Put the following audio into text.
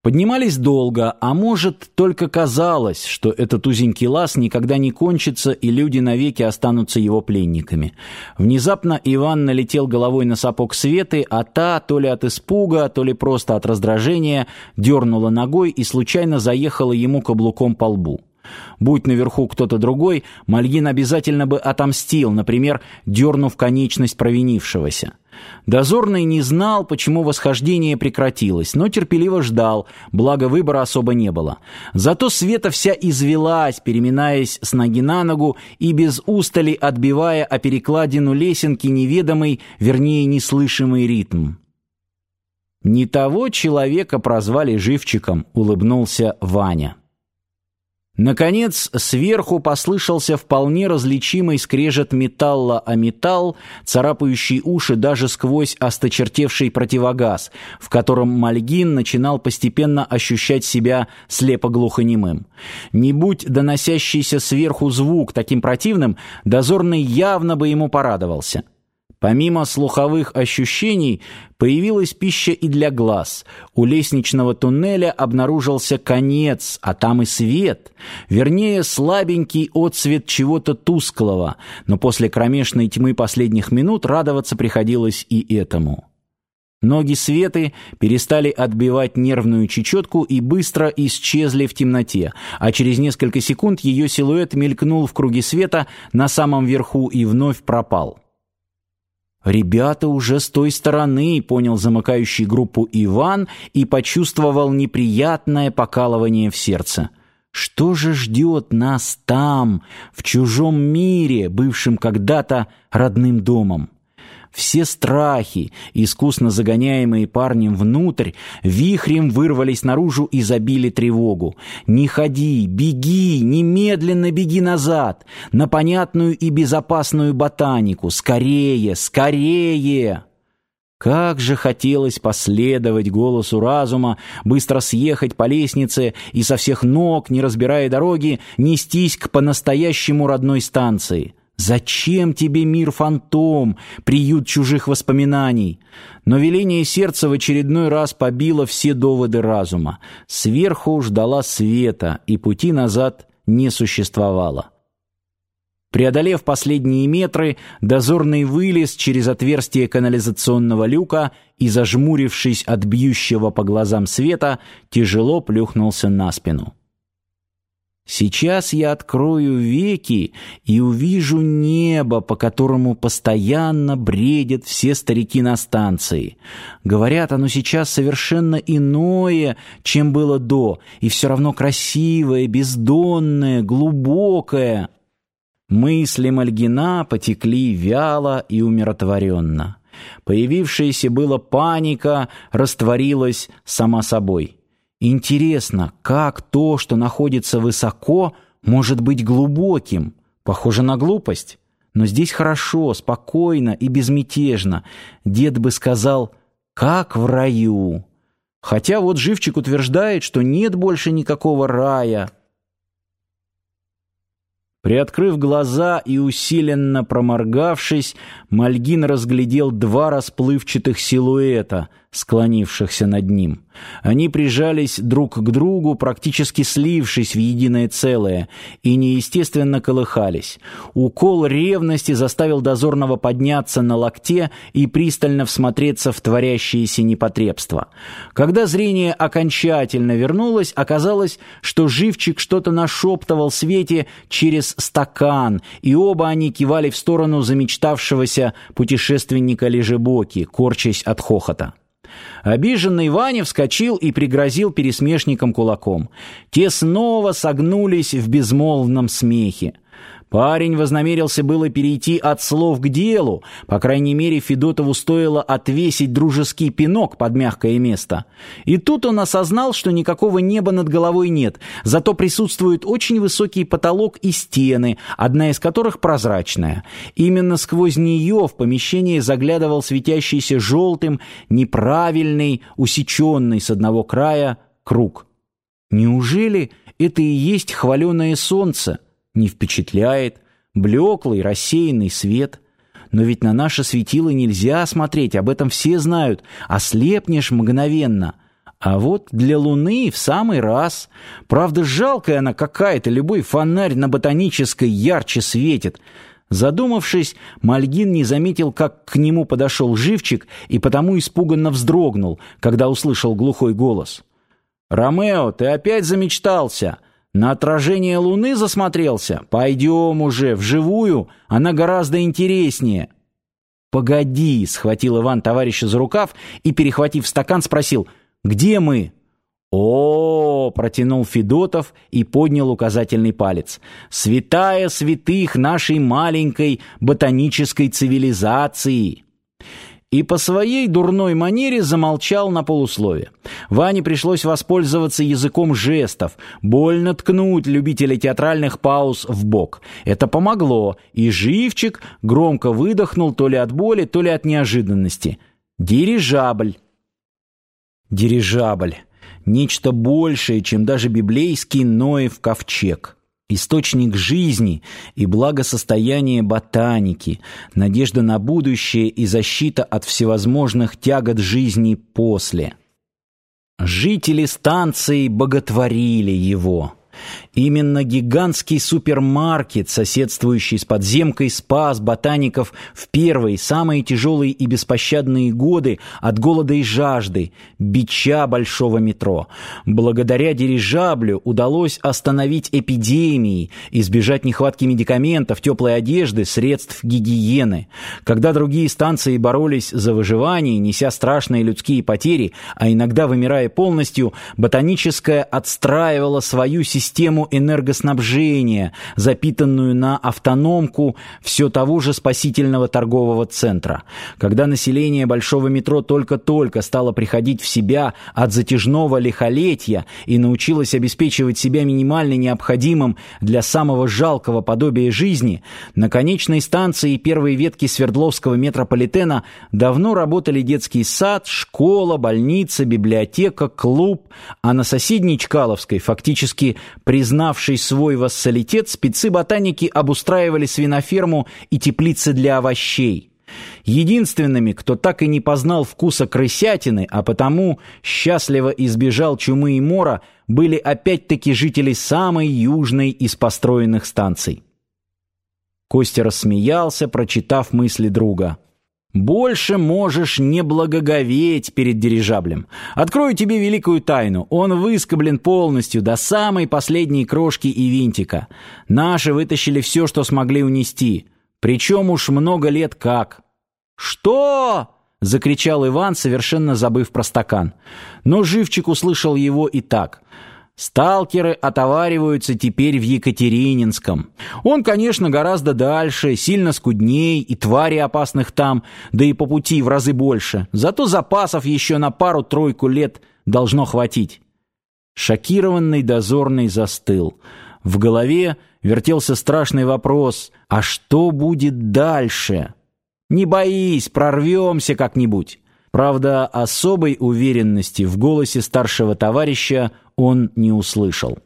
Поднимались долго, а может, только казалось, что этот узенький лаз никогда не кончится, и люди навеки останутся его пленниками. Внезапно Иван налетел головой на сапог Светы, а та, то ли от испуга, то ли просто от раздражения, дернула ногой и случайно заехала ему каблуком по лбу. Будь наверху кто-то другой, Мальгин обязательно бы отомстил, например, дернув конечность провинившегося. Дозорный не знал, почему восхождение прекратилось, но терпеливо ждал, благо выбора особо не было. Зато Света вся извелась, переминаясь с ноги на ногу и без устали отбивая о перекладину лесенки неведомый, вернее, неслышимый ритм. «Не того человека прозвали живчиком», — улыбнулся Ваня. Наконец, сверху послышался вполне различимый скрежет металла о металл, царапающий уши даже сквозь осточертевший противогаз, в котором Мальгин начинал постепенно ощущать себя слепо-глухонемым. Не будь доносящийся сверху звук таким противным, дозорный явно бы ему порадовался. Помимо слуховых ощущений, появилась пища и для глаз. У лестничного туннеля обнаружился конец, а там и свет. Вернее, слабенький отсвет чего-то тусклого, но после кромешной тьмы последних минут радоваться приходилось и этому. Ноги Светы перестали отбивать нервную чечетку и быстро исчезли в темноте, а через несколько секунд ее силуэт мелькнул в круге света на самом верху и вновь пропал. «Ребята уже с той стороны», — понял замыкающий группу Иван и почувствовал неприятное покалывание в сердце. «Что же ждет нас там, в чужом мире, бывшем когда-то родным домом?» Все страхи, искусно загоняемые парнем внутрь, вихрем вырвались наружу и забили тревогу. «Не ходи, беги, немедленно беги назад, на понятную и безопасную ботанику! Скорее, скорее!» Как же хотелось последовать голосу разума, быстро съехать по лестнице и со всех ног, не разбирая дороги, нестись к по-настоящему родной станции. Зачем тебе мир-фантом, приют чужих воспоминаний? Но веление сердца в очередной раз побило все доводы разума. Сверху ждала света, и пути назад не существовало. Преодолев последние метры, дозорный вылез через отверстие канализационного люка и, зажмурившись от бьющего по глазам света, тяжело плюхнулся на спину. Сейчас я открою веки и увижу небо, по которому постоянно бредят все старики на станции. Говорят, оно сейчас совершенно иное, чем было до, и все равно красивое, бездонное, глубокое. Мысли Мальгина потекли вяло и умиротворенно. Появившаяся была паника растворилась сама собой. Интересно, как то, что находится высоко, может быть глубоким? Похоже на глупость. Но здесь хорошо, спокойно и безмятежно. Дед бы сказал «как в раю». Хотя вот Живчик утверждает, что нет больше никакого рая. Приоткрыв глаза и усиленно проморгавшись, Мальгин разглядел два расплывчатых силуэта, склонившихся над ним. Они прижались друг к другу, практически слившись в единое целое, и неестественно колыхались. Укол ревности заставил дозорного подняться на локте и пристально всмотреться в творящееся непотребство. Когда зрение окончательно вернулось, оказалось, что живчик что-то нашептывал Свете через стакан, и оба они кивали в сторону замечтавшегося путешественника Лежебоки, корчась от хохота. Обиженный Ваня вскочил и пригрозил пересмешникам кулаком. Те снова согнулись в безмолвном смехе. Парень вознамерился было перейти от слов к делу, по крайней мере, Федотову стоило отвесить дружеский пинок под мягкое место. И тут он осознал, что никакого неба над головой нет, зато присутствует очень высокий потолок и стены, одна из которых прозрачная. Именно сквозь нее в помещение заглядывал светящийся желтым, неправильный, усеченный с одного края круг. Неужели это и есть хваленое солнце? Не впечатляет, блеклый, рассеянный свет. Но ведь на наше светило нельзя смотреть, об этом все знают, ослепнешь мгновенно. А вот для Луны в самый раз. Правда, жалкая она какая-то, любой фонарь на ботанической ярче светит. Задумавшись, Мальгин не заметил, как к нему подошел живчик, и потому испуганно вздрогнул, когда услышал глухой голос. «Ромео, ты опять замечтался? На отражение Луны засмотрелся? Пойдем уже, вживую, она гораздо интереснее». «Погоди», — схватил Иван товарища за рукав и, перехватив стакан, спросил, «Где мы?» О, протянул Федотов и поднял указательный палец. Святая святых нашей маленькой ботанической цивилизации. И по своей дурной манере замолчал на полуслове. Ване пришлось воспользоваться языком жестов, больно ткнуть любителя театральных пауз в бок. Это помогло, и живчик громко выдохнул то ли от боли, то ли от неожиданности. Дирижабль. Дирижабль нечто большее, чем даже библейский Ноев ковчег. Источник жизни и благосостояния ботаники, надежда на будущее и защита от всевозможных тягот жизни после. Жители станции боготворили его. Именно гигантский супермаркет, соседствующий с подземкой, спас ботаников в первые, самые тяжелые и беспощадные годы от голода и жажды, бича большого метро. Благодаря дирижаблю удалось остановить эпидемии, избежать нехватки медикаментов, теплой одежды, средств гигиены. Когда другие станции боролись за выживание, неся страшные людские потери, а иногда вымирая полностью, ботаническая отстраивала свою систему энергоснабжения, запитанную на автономку все того же спасительного торгового центра. Когда население большого метро только-только стало приходить в себя от затяжного лихолетия и научилось обеспечивать себя минимально необходимым для самого жалкого подобия жизни, на конечной станции первой ветки Свердловского метрополитена давно работали детский сад, школа, больница, библиотека, клуб, а на соседней Чкаловской фактически Признавший свой вассалитет, спецы-ботаники обустраивали свиноферму и теплицы для овощей. Единственными, кто так и не познал вкуса крысятины, а потому счастливо избежал чумы и мора, были опять-таки жители самой южной из построенных станций. Костя рассмеялся, прочитав мысли друга. Больше можешь не благоговеть перед дирижаблем. Открою тебе великую тайну. Он выскоблен полностью до самой последней крошки и винтика. Наши вытащили все, что смогли унести. Причем уж много лет как. «Что?» — закричал Иван, совершенно забыв про стакан. Но Живчик услышал его и так — Сталкеры отовариваются теперь в Екатерининском. Он, конечно, гораздо дальше, сильно скудней, и твари опасных там, да и по пути в разы больше. Зато запасов еще на пару-тройку лет должно хватить. Шокированный дозорный застыл. В голове вертелся страшный вопрос «А что будет дальше?» «Не боись, прорвемся как-нибудь». Правда, особой уверенности в голосе старшего товарища он не услышал.